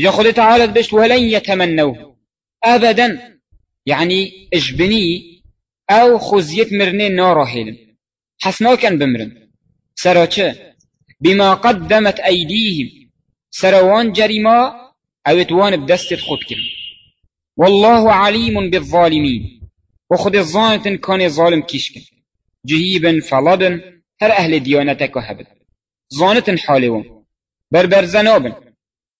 جا خود تعالى بشت ولن يتمنوه. أبدا. يعني اجبني أو خزيت مرنين نارا هيلم حسنا كان بمرن سراچه بما قدمت أيديهم. سروان جريما أو اتوان بدست خود والله عليم بالظالمين. وخد الظانة كان ظالم كيشكن. جهيبا فلدن هر أهل ديانتك وهبد ظانة حالهم. بربر زنابن.